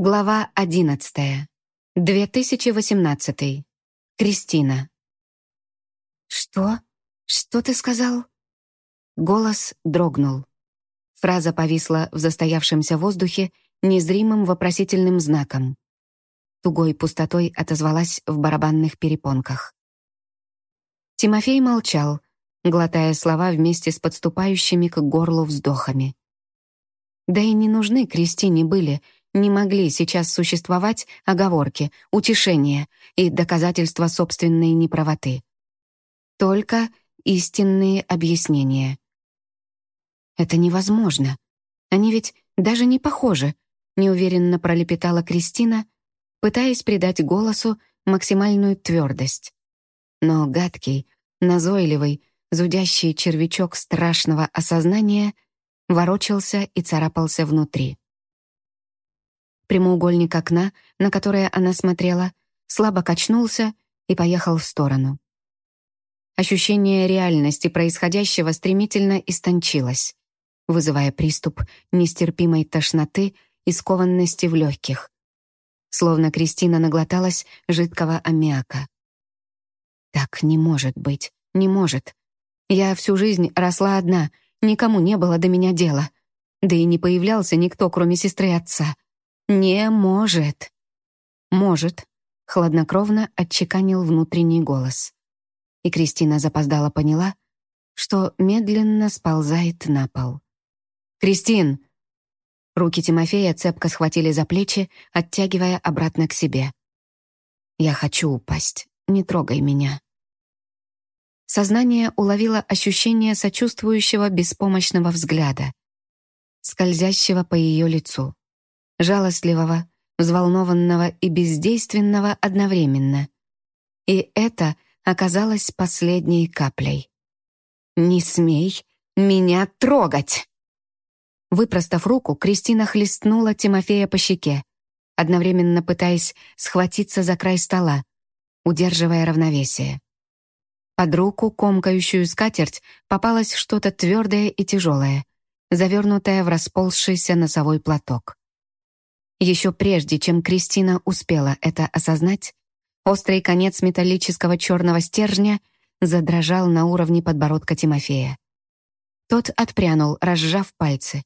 Глава 11. 2018. Кристина. «Что? Что ты сказал?» Голос дрогнул. Фраза повисла в застоявшемся воздухе незримым вопросительным знаком. Тугой пустотой отозвалась в барабанных перепонках. Тимофей молчал, глотая слова вместе с подступающими к горлу вздохами. Да и не нужны Кристине были — не могли сейчас существовать оговорки, утешения и доказательства собственной неправоты. Только истинные объяснения. «Это невозможно. Они ведь даже не похожи», — неуверенно пролепетала Кристина, пытаясь придать голосу максимальную твердость. Но гадкий, назойливый, зудящий червячок страшного осознания ворочался и царапался внутри. Прямоугольник окна, на которое она смотрела, слабо качнулся и поехал в сторону. Ощущение реальности происходящего стремительно истончилось, вызывая приступ нестерпимой тошноты и скованности в легких. Словно Кристина наглоталась жидкого аммиака. «Так не может быть, не может. Я всю жизнь росла одна, никому не было до меня дела. Да и не появлялся никто, кроме сестры отца. «Не может». «Может», — хладнокровно отчеканил внутренний голос. И Кристина запоздала поняла, что медленно сползает на пол. «Кристин!» Руки Тимофея цепко схватили за плечи, оттягивая обратно к себе. «Я хочу упасть. Не трогай меня». Сознание уловило ощущение сочувствующего беспомощного взгляда, скользящего по ее лицу жалостливого, взволнованного и бездейственного одновременно. И это оказалось последней каплей. «Не смей меня трогать!» Выпростав руку, Кристина хлестнула Тимофея по щеке, одновременно пытаясь схватиться за край стола, удерживая равновесие. Под руку, комкающую скатерть, попалось что-то твердое и тяжелое, завернутое в расползшийся носовой платок. Еще прежде, чем Кристина успела это осознать, острый конец металлического черного стержня задрожал на уровне подбородка Тимофея. Тот отпрянул, разжав пальцы.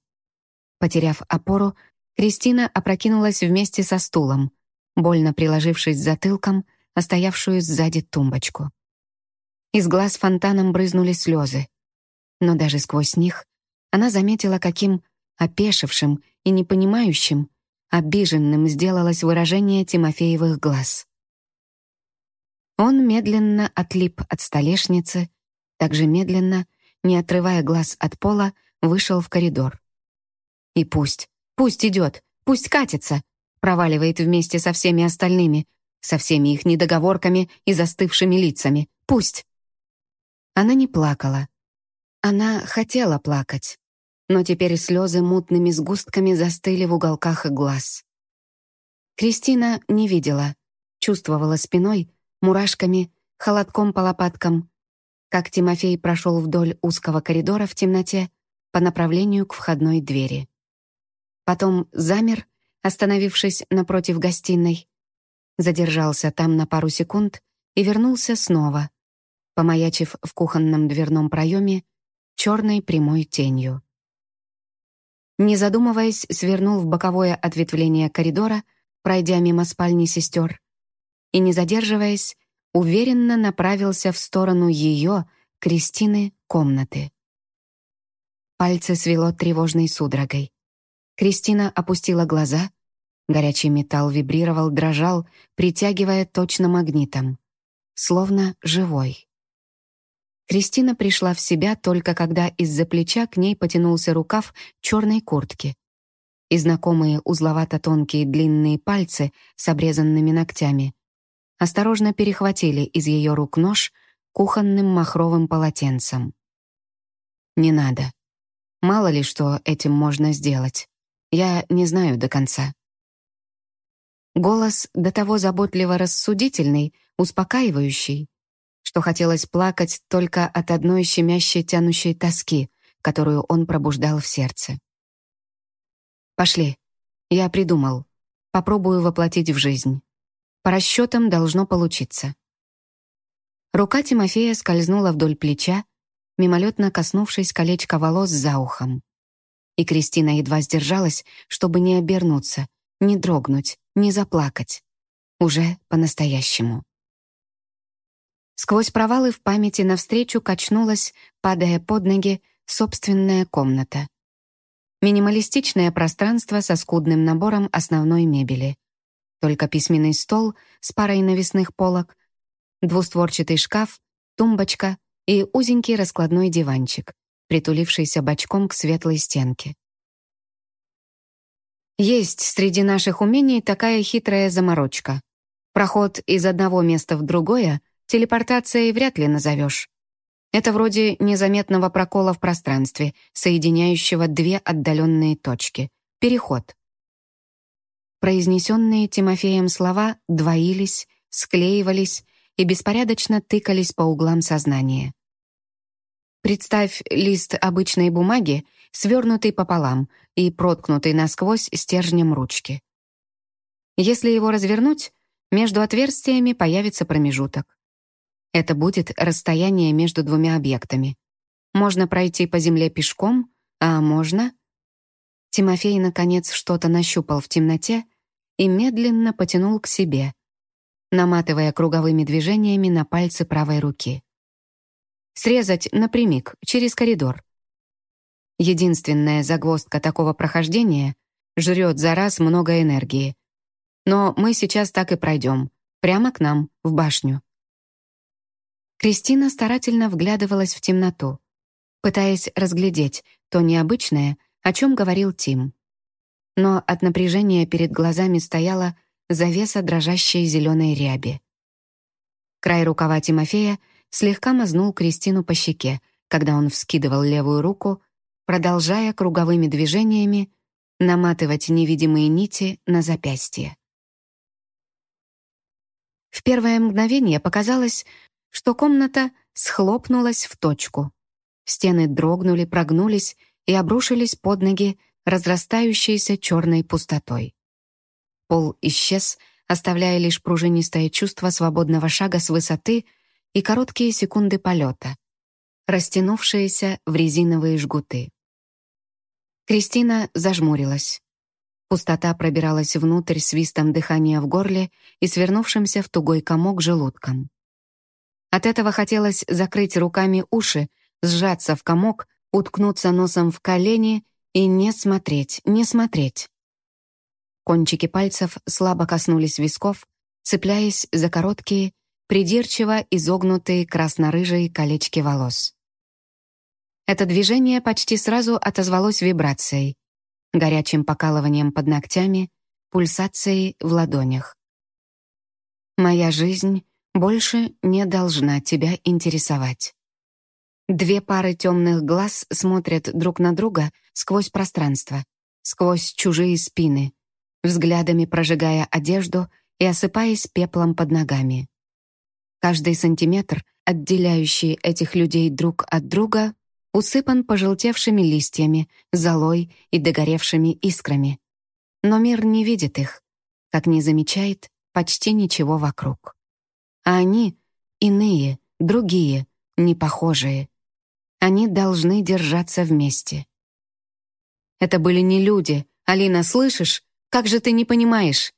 Потеряв опору, Кристина опрокинулась вместе со стулом, больно приложившись затылком о стоявшую сзади тумбочку. Из глаз фонтаном брызнули слезы, но даже сквозь них она заметила, каким опешившим и непонимающим Обиженным сделалось выражение Тимофеевых глаз. Он медленно отлип от столешницы, также медленно, не отрывая глаз от пола, вышел в коридор. И пусть, пусть идет, пусть катится, проваливает вместе со всеми остальными, со всеми их недоговорками и застывшими лицами. Пусть. Она не плакала. Она хотела плакать но теперь слезы мутными сгустками застыли в уголках глаз. Кристина не видела, чувствовала спиной, мурашками, холодком по лопаткам, как Тимофей прошел вдоль узкого коридора в темноте по направлению к входной двери. Потом замер, остановившись напротив гостиной, задержался там на пару секунд и вернулся снова, помаячив в кухонном дверном проеме черной прямой тенью. Не задумываясь, свернул в боковое ответвление коридора, пройдя мимо спальни сестер, и, не задерживаясь, уверенно направился в сторону ее, Кристины, комнаты. Пальцы свело тревожной судорогой. Кристина опустила глаза, горячий металл вибрировал, дрожал, притягивая точно магнитом, словно живой. Кристина пришла в себя только когда из-за плеча к ней потянулся рукав черной куртки. И знакомые узловато-тонкие длинные пальцы с обрезанными ногтями осторожно перехватили из ее рук нож кухонным махровым полотенцем. «Не надо. Мало ли что этим можно сделать. Я не знаю до конца». Голос до того заботливо рассудительный, успокаивающий, что хотелось плакать только от одной щемящей тянущей тоски, которую он пробуждал в сердце. «Пошли. Я придумал. попробую воплотить в жизнь. По расчетам должно получиться. Рука Тимофея скользнула вдоль плеча, мимолетно коснувшись колечка волос за ухом. И Кристина едва сдержалась, чтобы не обернуться, не дрогнуть, не заплакать. Уже по-настоящему. Сквозь провалы в памяти навстречу качнулась, падая под ноги, собственная комната. Минималистичное пространство со скудным набором основной мебели. Только письменный стол с парой навесных полок, двустворчатый шкаф, тумбочка и узенький раскладной диванчик, притулившийся бочком к светлой стенке. Есть среди наших умений такая хитрая заморочка. Проход из одного места в другое телепортацией вряд ли назовешь. Это вроде незаметного прокола в пространстве, соединяющего две отдаленные точки. Переход. Произнесенные Тимофеем слова двоились, склеивались и беспорядочно тыкались по углам сознания. Представь лист обычной бумаги, свернутый пополам и проткнутый насквозь стержнем ручки. Если его развернуть, между отверстиями появится промежуток. Это будет расстояние между двумя объектами. Можно пройти по земле пешком, а можно... Тимофей, наконец, что-то нащупал в темноте и медленно потянул к себе, наматывая круговыми движениями на пальцы правой руки. Срезать напрямик, через коридор. Единственная загвоздка такого прохождения — жрет за раз много энергии. Но мы сейчас так и пройдем, прямо к нам, в башню. Кристина старательно вглядывалась в темноту, пытаясь разглядеть то необычное, о чем говорил Тим. Но от напряжения перед глазами стояла завеса дрожащей зеленой ряби. Край рукава Тимофея слегка мазнул Кристину по щеке, когда он вскидывал левую руку, продолжая круговыми движениями наматывать невидимые нити на запястье. В первое мгновение показалось, что комната схлопнулась в точку. Стены дрогнули, прогнулись и обрушились под ноги разрастающейся черной пустотой. Пол исчез, оставляя лишь пружинистое чувство свободного шага с высоты и короткие секунды полета, растянувшиеся в резиновые жгуты. Кристина зажмурилась. Пустота пробиралась внутрь свистом дыхания в горле и свернувшимся в тугой комок желудком. От этого хотелось закрыть руками уши, сжаться в комок, уткнуться носом в колени и не смотреть, не смотреть. Кончики пальцев слабо коснулись висков, цепляясь за короткие, придирчиво изогнутые красно-рыжие колечки волос. Это движение почти сразу отозвалось вибрацией, горячим покалыванием под ногтями, пульсацией в ладонях. «Моя жизнь больше не должна тебя интересовать. Две пары темных глаз смотрят друг на друга сквозь пространство, сквозь чужие спины, взглядами прожигая одежду и осыпаясь пеплом под ногами. Каждый сантиметр, отделяющий этих людей друг от друга, усыпан пожелтевшими листьями, золой и догоревшими искрами. Но мир не видит их, как не замечает почти ничего вокруг. А они иные, другие, непохожие. Они должны держаться вместе. Это были не люди. Алина, слышишь? Как же ты не понимаешь?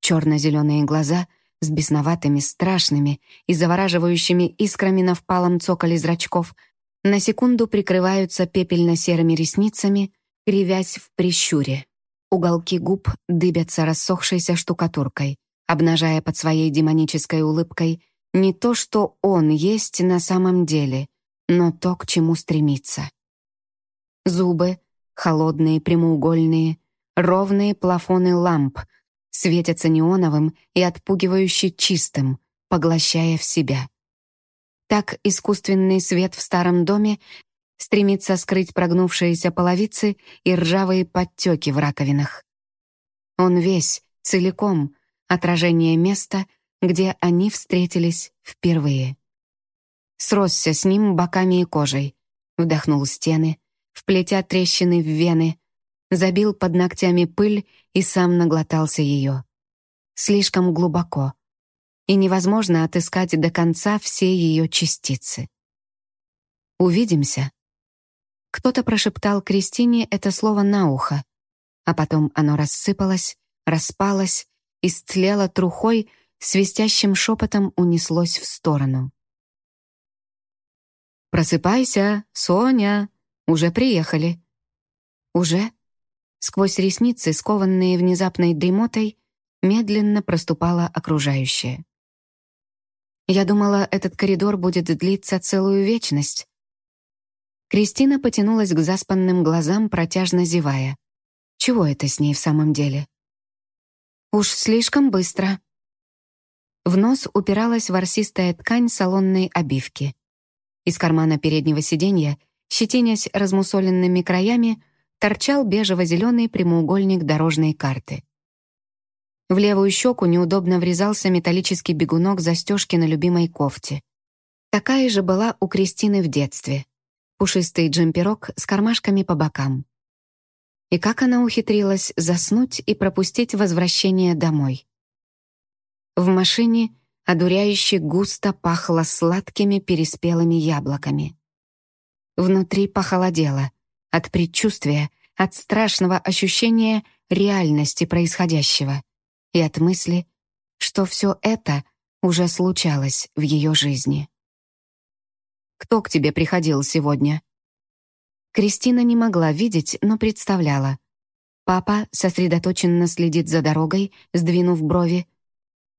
Черно-зеленые глаза с бесноватыми, страшными и завораживающими искрами на впалом цоколе зрачков на секунду прикрываются пепельно-серыми ресницами, кривясь в прищуре. Уголки губ дыбятся рассохшейся штукатуркой обнажая под своей демонической улыбкой не то, что он есть на самом деле, но то, к чему стремится. Зубы, холодные, прямоугольные, ровные плафоны ламп, светятся неоновым и отпугивающе чистым, поглощая в себя. Так искусственный свет в старом доме стремится скрыть прогнувшиеся половицы и ржавые подтеки в раковинах. Он весь, целиком, отражение места, где они встретились впервые. Сросся с ним боками и кожей, вдохнул стены, вплетя трещины в вены, забил под ногтями пыль и сам наглотался ее. Слишком глубоко. И невозможно отыскать до конца все ее частицы. «Увидимся». Кто-то прошептал Кристине это слово на ухо, а потом оно рассыпалось, распалось, истлело трухой, свистящим шепотом унеслось в сторону. «Просыпайся, Соня! Уже приехали!» «Уже?» Сквозь ресницы, скованные внезапной дремотой, медленно проступало окружающее. Я думала, этот коридор будет длиться целую вечность. Кристина потянулась к заспанным глазам, протяжно зевая. Чего это с ней в самом деле? Уж слишком быстро. В нос упиралась ворсистая ткань салонной обивки. Из кармана переднего сиденья, щетинясь размусоленными краями, торчал бежево-зеленый прямоугольник дорожной карты. В левую щеку неудобно врезался металлический бегунок застежки на любимой кофте. Такая же была у Кристины в детстве. Пушистый джемперок с кармашками по бокам. И как она ухитрилась заснуть и пропустить возвращение домой? В машине одуряюще густо пахло сладкими переспелыми яблоками. Внутри похолодело — от предчувствия, от страшного ощущения реальности происходящего и от мысли, что все это уже случалось в ее жизни. «Кто к тебе приходил сегодня?» Кристина не могла видеть, но представляла. Папа сосредоточенно следит за дорогой, сдвинув брови,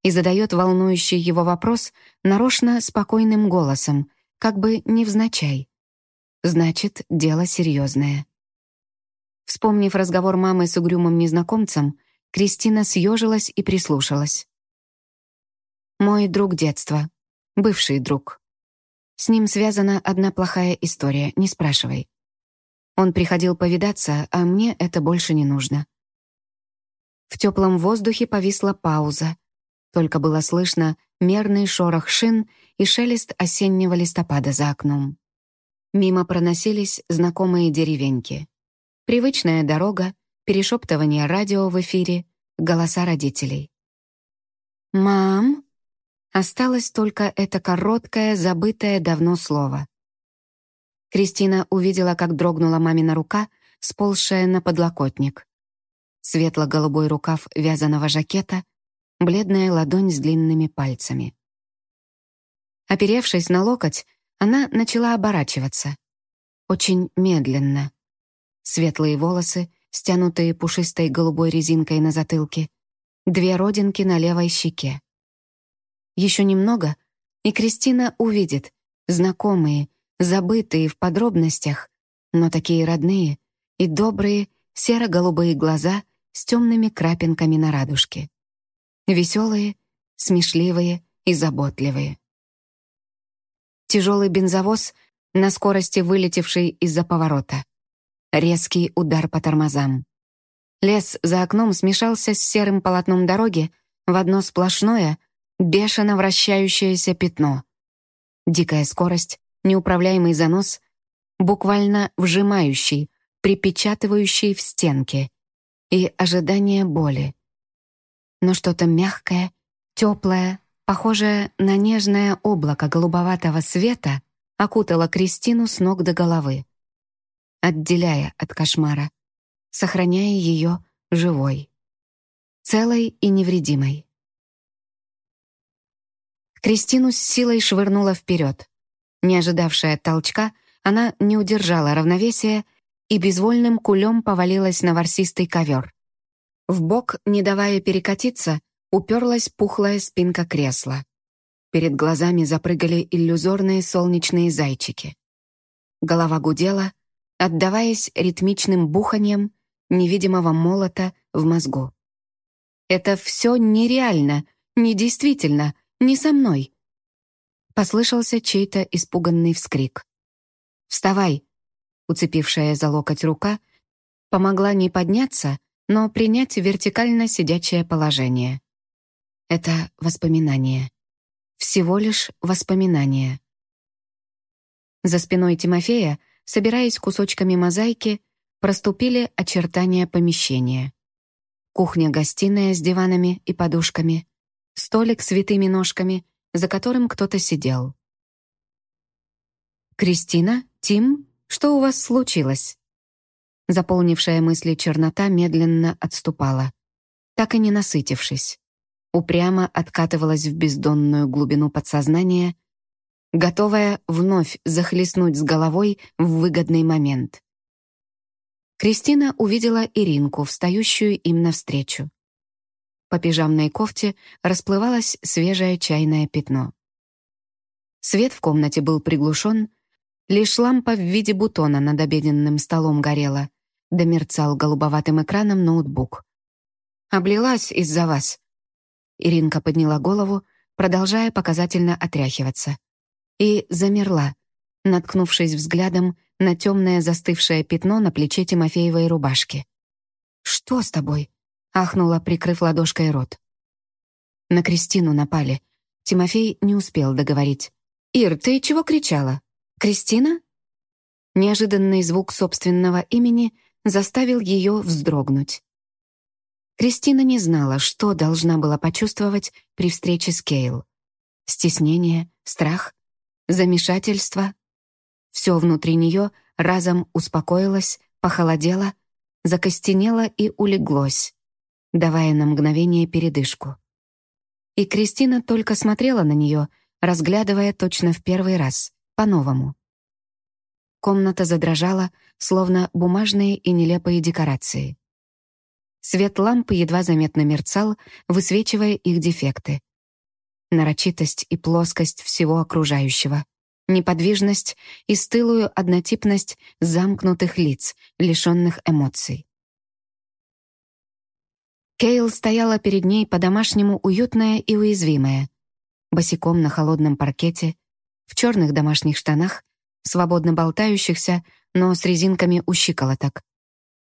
и задает волнующий его вопрос нарочно спокойным голосом, как бы невзначай. Значит, дело серьезное. Вспомнив разговор мамы с угрюмым незнакомцем, Кристина съежилась и прислушалась. «Мой друг детства. Бывший друг. С ним связана одна плохая история, не спрашивай. Он приходил повидаться, а мне это больше не нужно». В теплом воздухе повисла пауза. Только было слышно мерный шорох шин и шелест осеннего листопада за окном. Мимо проносились знакомые деревеньки. Привычная дорога, перешептывание радио в эфире, голоса родителей. «Мам?» Осталось только это короткое, забытое давно слово. Кристина увидела, как дрогнула мамина рука, сползшая на подлокотник. Светло-голубой рукав вязаного жакета, бледная ладонь с длинными пальцами. Оперевшись на локоть, она начала оборачиваться. Очень медленно. Светлые волосы, стянутые пушистой голубой резинкой на затылке, две родинки на левой щеке. Еще немного, и Кристина увидит знакомые, забытые в подробностях, но такие родные и добрые серо-голубые глаза с темными крапинками на радужке. Веселые, смешливые и заботливые. Тяжелый бензовоз, на скорости вылетевший из-за поворота. Резкий удар по тормозам. Лес за окном смешался с серым полотном дороги в одно сплошное, бешено вращающееся пятно. Дикая скорость, неуправляемый занос, буквально вжимающий, припечатывающий в стенки, и ожидание боли. Но что-то мягкое, теплое, похожее на нежное облако голубоватого света, окутало Кристину с ног до головы, отделяя от кошмара, сохраняя ее живой, целой и невредимой. Кристину с силой швырнула вперед. Не ожидавшая толчка, она не удержала равновесия и безвольным кулем повалилась на ворсистый ковер. В бок, не давая перекатиться, уперлась пухлая спинка кресла. Перед глазами запрыгали иллюзорные солнечные зайчики. Голова гудела, отдаваясь ритмичным буханием невидимого молота в мозгу. «Это все нереально, недействительно, не со мной!» Послышался чей-то испуганный вскрик. «Вставай!» Уцепившая за локоть рука помогла не подняться, но принять вертикально сидячее положение. Это воспоминание. Всего лишь воспоминание. За спиной Тимофея, собираясь кусочками мозаики, проступили очертания помещения. Кухня-гостиная с диванами и подушками, столик с витыми ножками, за которым кто-то сидел. «Кристина? Тим? Что у вас случилось?» Заполнившая мысли чернота медленно отступала, так и не насытившись. Упрямо откатывалась в бездонную глубину подсознания, готовая вновь захлестнуть с головой в выгодный момент. Кристина увидела Иринку, встающую им навстречу. По пижамной кофте расплывалось свежее чайное пятно. Свет в комнате был приглушен, лишь лампа в виде бутона над обеденным столом горела, да мерцал голубоватым экраном ноутбук. «Облилась из-за вас». Иринка подняла голову, продолжая показательно отряхиваться. И замерла, наткнувшись взглядом на темное застывшее пятно на плече Тимофеевой рубашки. «Что с тобой?» — ахнула, прикрыв ладошкой рот. На Кристину напали. Тимофей не успел договорить. «Ир, ты чего кричала? Кристина?» Неожиданный звук собственного имени заставил ее вздрогнуть. Кристина не знала, что должна была почувствовать при встрече с Кейл. Стеснение, страх, замешательство все внутри нее разом успокоилось, похолодело, закостенело и улеглось, давая на мгновение передышку. И Кристина только смотрела на нее, разглядывая точно в первый раз, по-новому. Комната задрожала, словно бумажные и нелепые декорации. Свет лампы едва заметно мерцал, высвечивая их дефекты. Нарочитость и плоскость всего окружающего — неподвижность и стылую однотипность замкнутых лиц, лишенных эмоций. Кейл стояла перед ней по-домашнему уютная и уязвимая, босиком на холодном паркете, в черных домашних штанах, свободно болтающихся, но с резинками у щиколоток,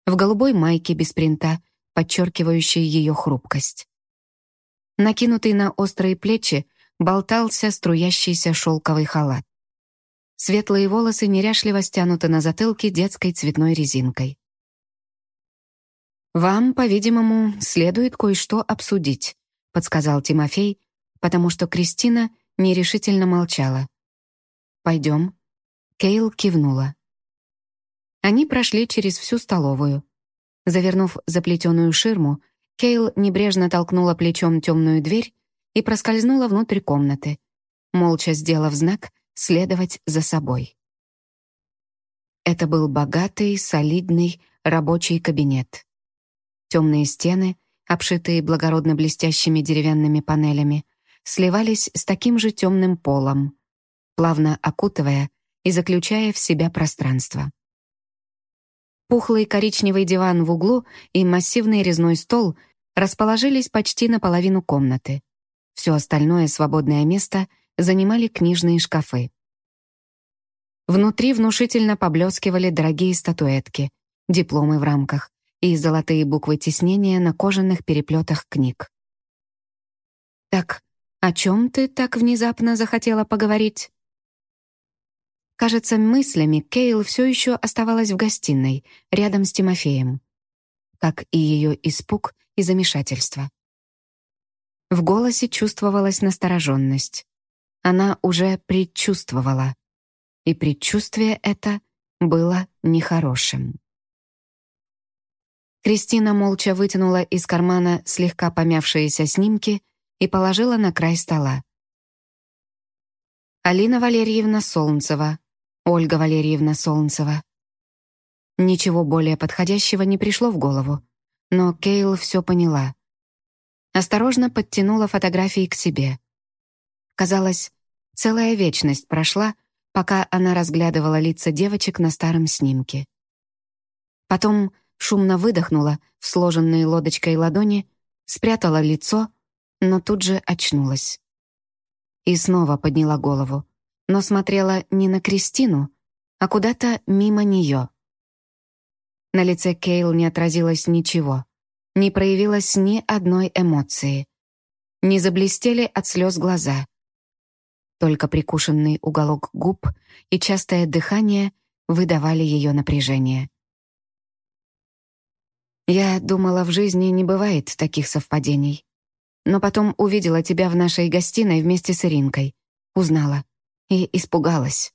в голубой майке без принта, подчеркивающей ее хрупкость. Накинутый на острые плечи болтался струящийся шелковый халат. Светлые волосы неряшливо стянуты на затылке детской цветной резинкой. «Вам, по-видимому, следует кое-что обсудить», — подсказал Тимофей, потому что Кристина нерешительно молчала. «Пойдем». Кейл кивнула. Они прошли через всю столовую. Завернув заплетенную ширму, Кейл небрежно толкнула плечом темную дверь и проскользнула внутрь комнаты, молча сделав знак следовать за собой. Это был богатый, солидный рабочий кабинет. Темные стены, обшитые благородно блестящими деревянными панелями, сливались с таким же темным полом, плавно окутывая и заключая в себя пространство. Пухлый коричневый диван в углу и массивный резной стол расположились почти наполовину комнаты. Все остальное свободное место занимали книжные шкафы. Внутри внушительно поблескивали дорогие статуэтки, дипломы в рамках и золотые буквы тиснения на кожаных переплетах книг. «Так, о чем ты так внезапно захотела поговорить?» Кажется, мыслями Кейл все еще оставалась в гостиной, рядом с Тимофеем. Как и ее испуг и замешательство. В голосе чувствовалась настороженность она уже предчувствовала. И предчувствие это было нехорошим. Кристина молча вытянула из кармана слегка помявшиеся снимки и положила на край стола. Алина Валерьевна Солнцева, Ольга Валерьевна Солнцева. Ничего более подходящего не пришло в голову, но Кейл все поняла. Осторожно подтянула фотографии к себе — Казалось, целая вечность прошла, пока она разглядывала лица девочек на старом снимке. Потом шумно выдохнула в сложенные лодочкой ладони, спрятала лицо, но тут же очнулась. И снова подняла голову, но смотрела не на Кристину, а куда-то мимо нее. На лице Кейл не отразилось ничего, не проявилось ни одной эмоции. Не заблестели от слез глаза, только прикушенный уголок губ и частое дыхание выдавали ее напряжение. Я думала, в жизни не бывает таких совпадений. Но потом увидела тебя в нашей гостиной вместе с Иринкой. Узнала. И испугалась.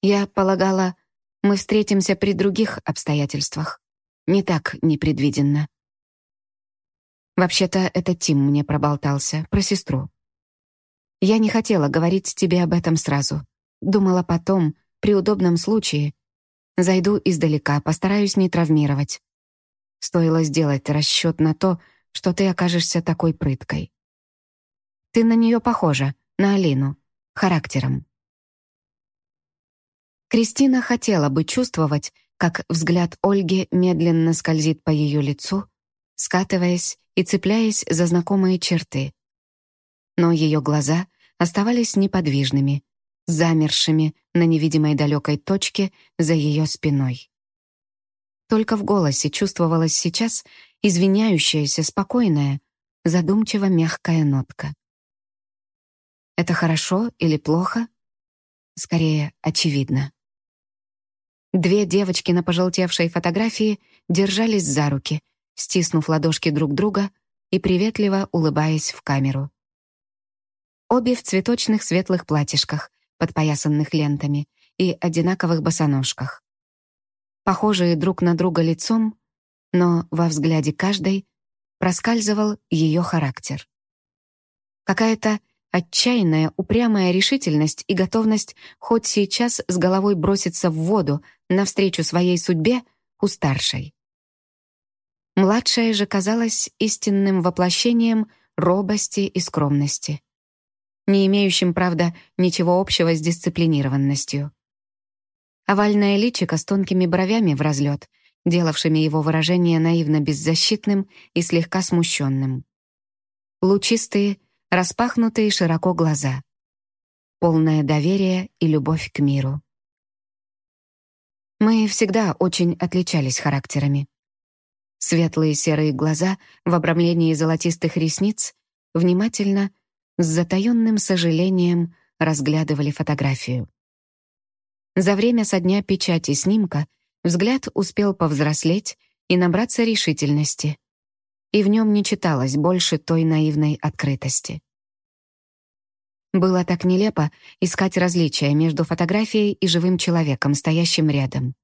Я полагала, мы встретимся при других обстоятельствах. Не так непредвиденно. Вообще-то это Тим мне проболтался, про сестру. Я не хотела говорить тебе об этом сразу. Думала потом, при удобном случае. Зайду издалека, постараюсь не травмировать. Стоило сделать расчет на то, что ты окажешься такой прыткой. Ты на нее похожа, на Алину, характером. Кристина хотела бы чувствовать, как взгляд Ольги медленно скользит по ее лицу, скатываясь и цепляясь за знакомые черты. Но ее глаза оставались неподвижными, замершими на невидимой далекой точке за ее спиной. Только в голосе чувствовалась сейчас извиняющаяся, спокойная, задумчиво мягкая нотка. Это хорошо или плохо? Скорее, очевидно. Две девочки на пожелтевшей фотографии держались за руки, стиснув ладошки друг друга и приветливо улыбаясь в камеру. Обе в цветочных светлых платьишках, подпоясанных лентами, и одинаковых босоножках. Похожие друг на друга лицом, но во взгляде каждой проскальзывал ее характер. Какая-то отчаянная, упрямая решительность и готовность хоть сейчас с головой броситься в воду навстречу своей судьбе у старшей. Младшая же казалась истинным воплощением робости и скромности не имеющим, правда, ничего общего с дисциплинированностью. Овальное личико с тонкими бровями в разлет, делавшими его выражение наивно беззащитным и слегка смущенным. Лучистые, распахнутые широко глаза. Полное доверие и любовь к миру. Мы всегда очень отличались характерами. Светлые серые глаза в обрамлении золотистых ресниц внимательно с затаённым сожалением разглядывали фотографию. За время со дня печати снимка взгляд успел повзрослеть и набраться решительности, и в нем не читалось больше той наивной открытости. Было так нелепо искать различия между фотографией и живым человеком, стоящим рядом.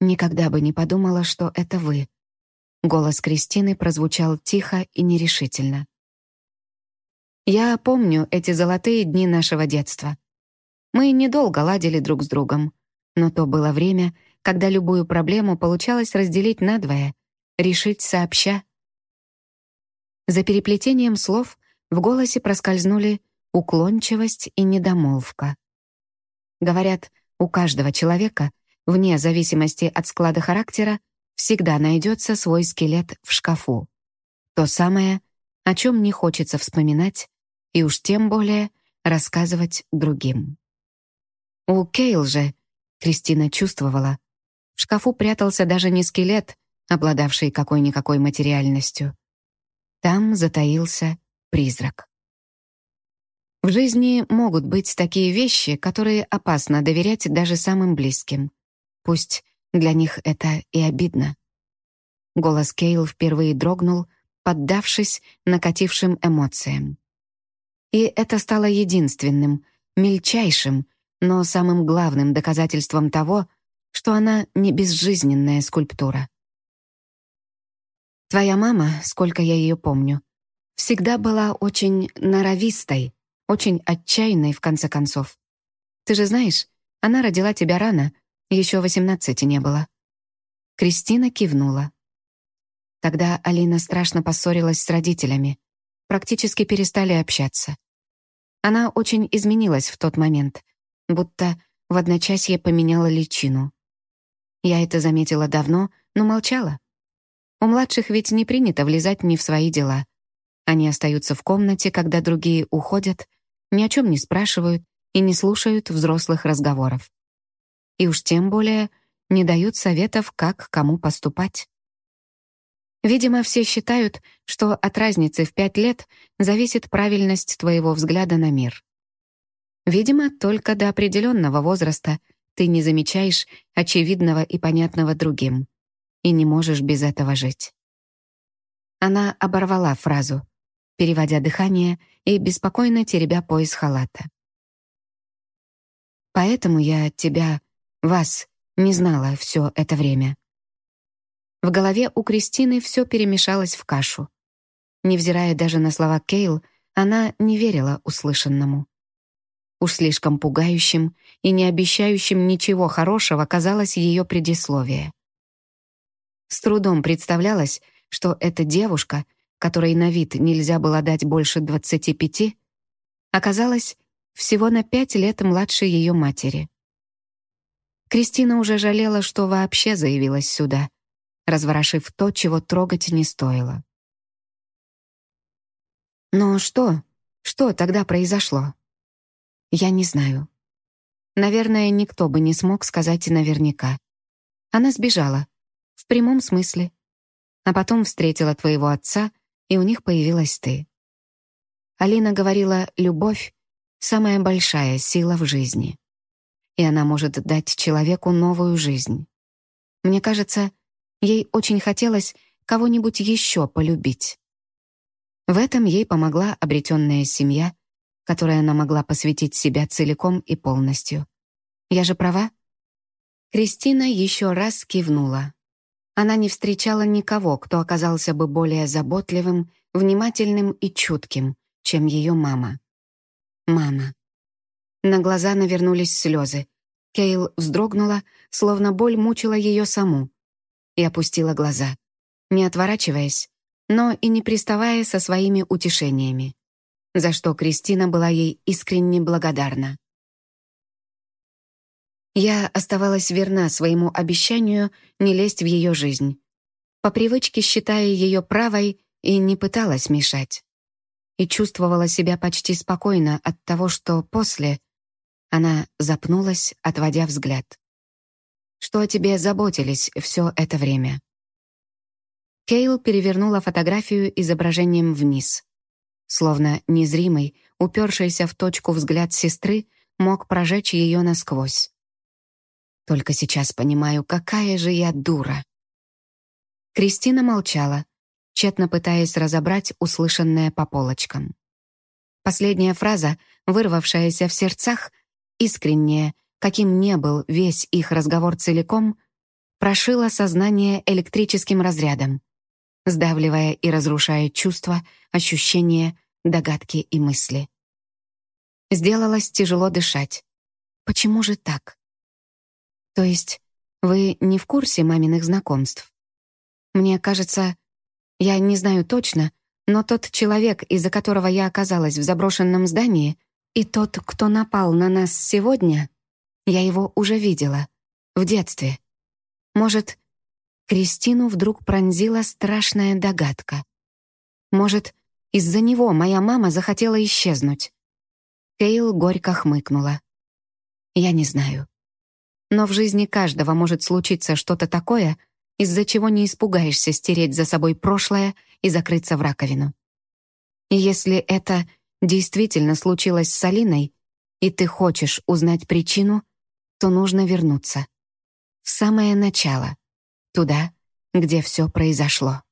«Никогда бы не подумала, что это вы», Голос Кристины прозвучал тихо и нерешительно. Я помню эти золотые дни нашего детства. Мы недолго ладили друг с другом, но то было время, когда любую проблему получалось разделить надвое, решить сообща. За переплетением слов в голосе проскользнули уклончивость и недомолвка. Говорят, у каждого человека, вне зависимости от склада характера, всегда найдется свой скелет в шкафу. То самое, о чем не хочется вспоминать, и уж тем более рассказывать другим. У Кейл же, Кристина чувствовала, в шкафу прятался даже не скелет, обладавший какой-никакой материальностью. Там затаился призрак. В жизни могут быть такие вещи, которые опасно доверять даже самым близким. Пусть для них это и обидно. Голос Кейл впервые дрогнул, поддавшись накатившим эмоциям. И это стало единственным, мельчайшим, но самым главным доказательством того, что она не безжизненная скульптура. Твоя мама, сколько я ее помню, всегда была очень норовистой, очень отчаянной, в конце концов. Ты же знаешь, она родила тебя рано, еще восемнадцати не было. Кристина кивнула. Тогда Алина страшно поссорилась с родителями практически перестали общаться. Она очень изменилась в тот момент, будто в одночасье поменяла личину. Я это заметила давно, но молчала. У младших ведь не принято влезать не в свои дела. Они остаются в комнате, когда другие уходят, ни о чем не спрашивают и не слушают взрослых разговоров. И уж тем более не дают советов, как кому поступать. Видимо, все считают, что от разницы в пять лет зависит правильность твоего взгляда на мир. Видимо, только до определенного возраста ты не замечаешь очевидного и понятного другим. и не можешь без этого жить. Она оборвала фразу, переводя дыхание и беспокойно теребя пояс халата. «Поэтому я тебя, вас, не знала все это время». В голове у Кристины все перемешалось в кашу. Невзирая даже на слова Кейл, она не верила услышанному. Уж слишком пугающим и не обещающим ничего хорошего казалось ее предисловие. С трудом представлялось, что эта девушка, которой на вид нельзя было дать больше 25, оказалась всего на пять лет младше ее матери. Кристина уже жалела, что вообще заявилась сюда, разворошив то, чего трогать не стоило. Но что? Что тогда произошло? Я не знаю. Наверное, никто бы не смог сказать наверняка. Она сбежала, в прямом смысле. А потом встретила твоего отца, и у них появилась ты. Алина говорила, любовь — самая большая сила в жизни. И она может дать человеку новую жизнь. Мне кажется, ей очень хотелось кого-нибудь еще полюбить. В этом ей помогла обретенная семья, которой она могла посвятить себя целиком и полностью. Я же права? Кристина еще раз кивнула. Она не встречала никого, кто оказался бы более заботливым, внимательным и чутким, чем ее мама. Мама. На глаза навернулись слезы. Кейл вздрогнула, словно боль мучила ее саму, и опустила глаза, не отворачиваясь, но и не приставая со своими утешениями, за что Кристина была ей искренне благодарна. Я оставалась верна своему обещанию не лезть в ее жизнь, по привычке считая ее правой и не пыталась мешать. И чувствовала себя почти спокойно от того, что после она запнулась, отводя взгляд. «Что о тебе заботились все это время?» Кейл перевернула фотографию изображением вниз. Словно незримый, упершийся в точку взгляд сестры, мог прожечь ее насквозь. Только сейчас понимаю, какая же я дура. Кристина молчала, тщетно пытаясь разобрать услышанное по полочкам. Последняя фраза, вырвавшаяся в сердцах, искренняя, каким не был весь их разговор целиком, прошила сознание электрическим разрядом, сдавливая и разрушая чувства, ощущения, догадки и мысли. Сделалось тяжело дышать. Почему же так? То есть вы не в курсе маминых знакомств? Мне кажется, я не знаю точно, но тот человек, из-за которого я оказалась в заброшенном здании, и тот, кто напал на нас сегодня, я его уже видела. В детстве. Может, Кристину вдруг пронзила страшная догадка. Может, из-за него моя мама захотела исчезнуть. Кейл горько хмыкнула. Я не знаю. Но в жизни каждого может случиться что-то такое, из-за чего не испугаешься стереть за собой прошлое и закрыться в раковину. И если это действительно случилось с Алиной, и ты хочешь узнать причину, то нужно вернуться. В самое начало, туда, где все произошло.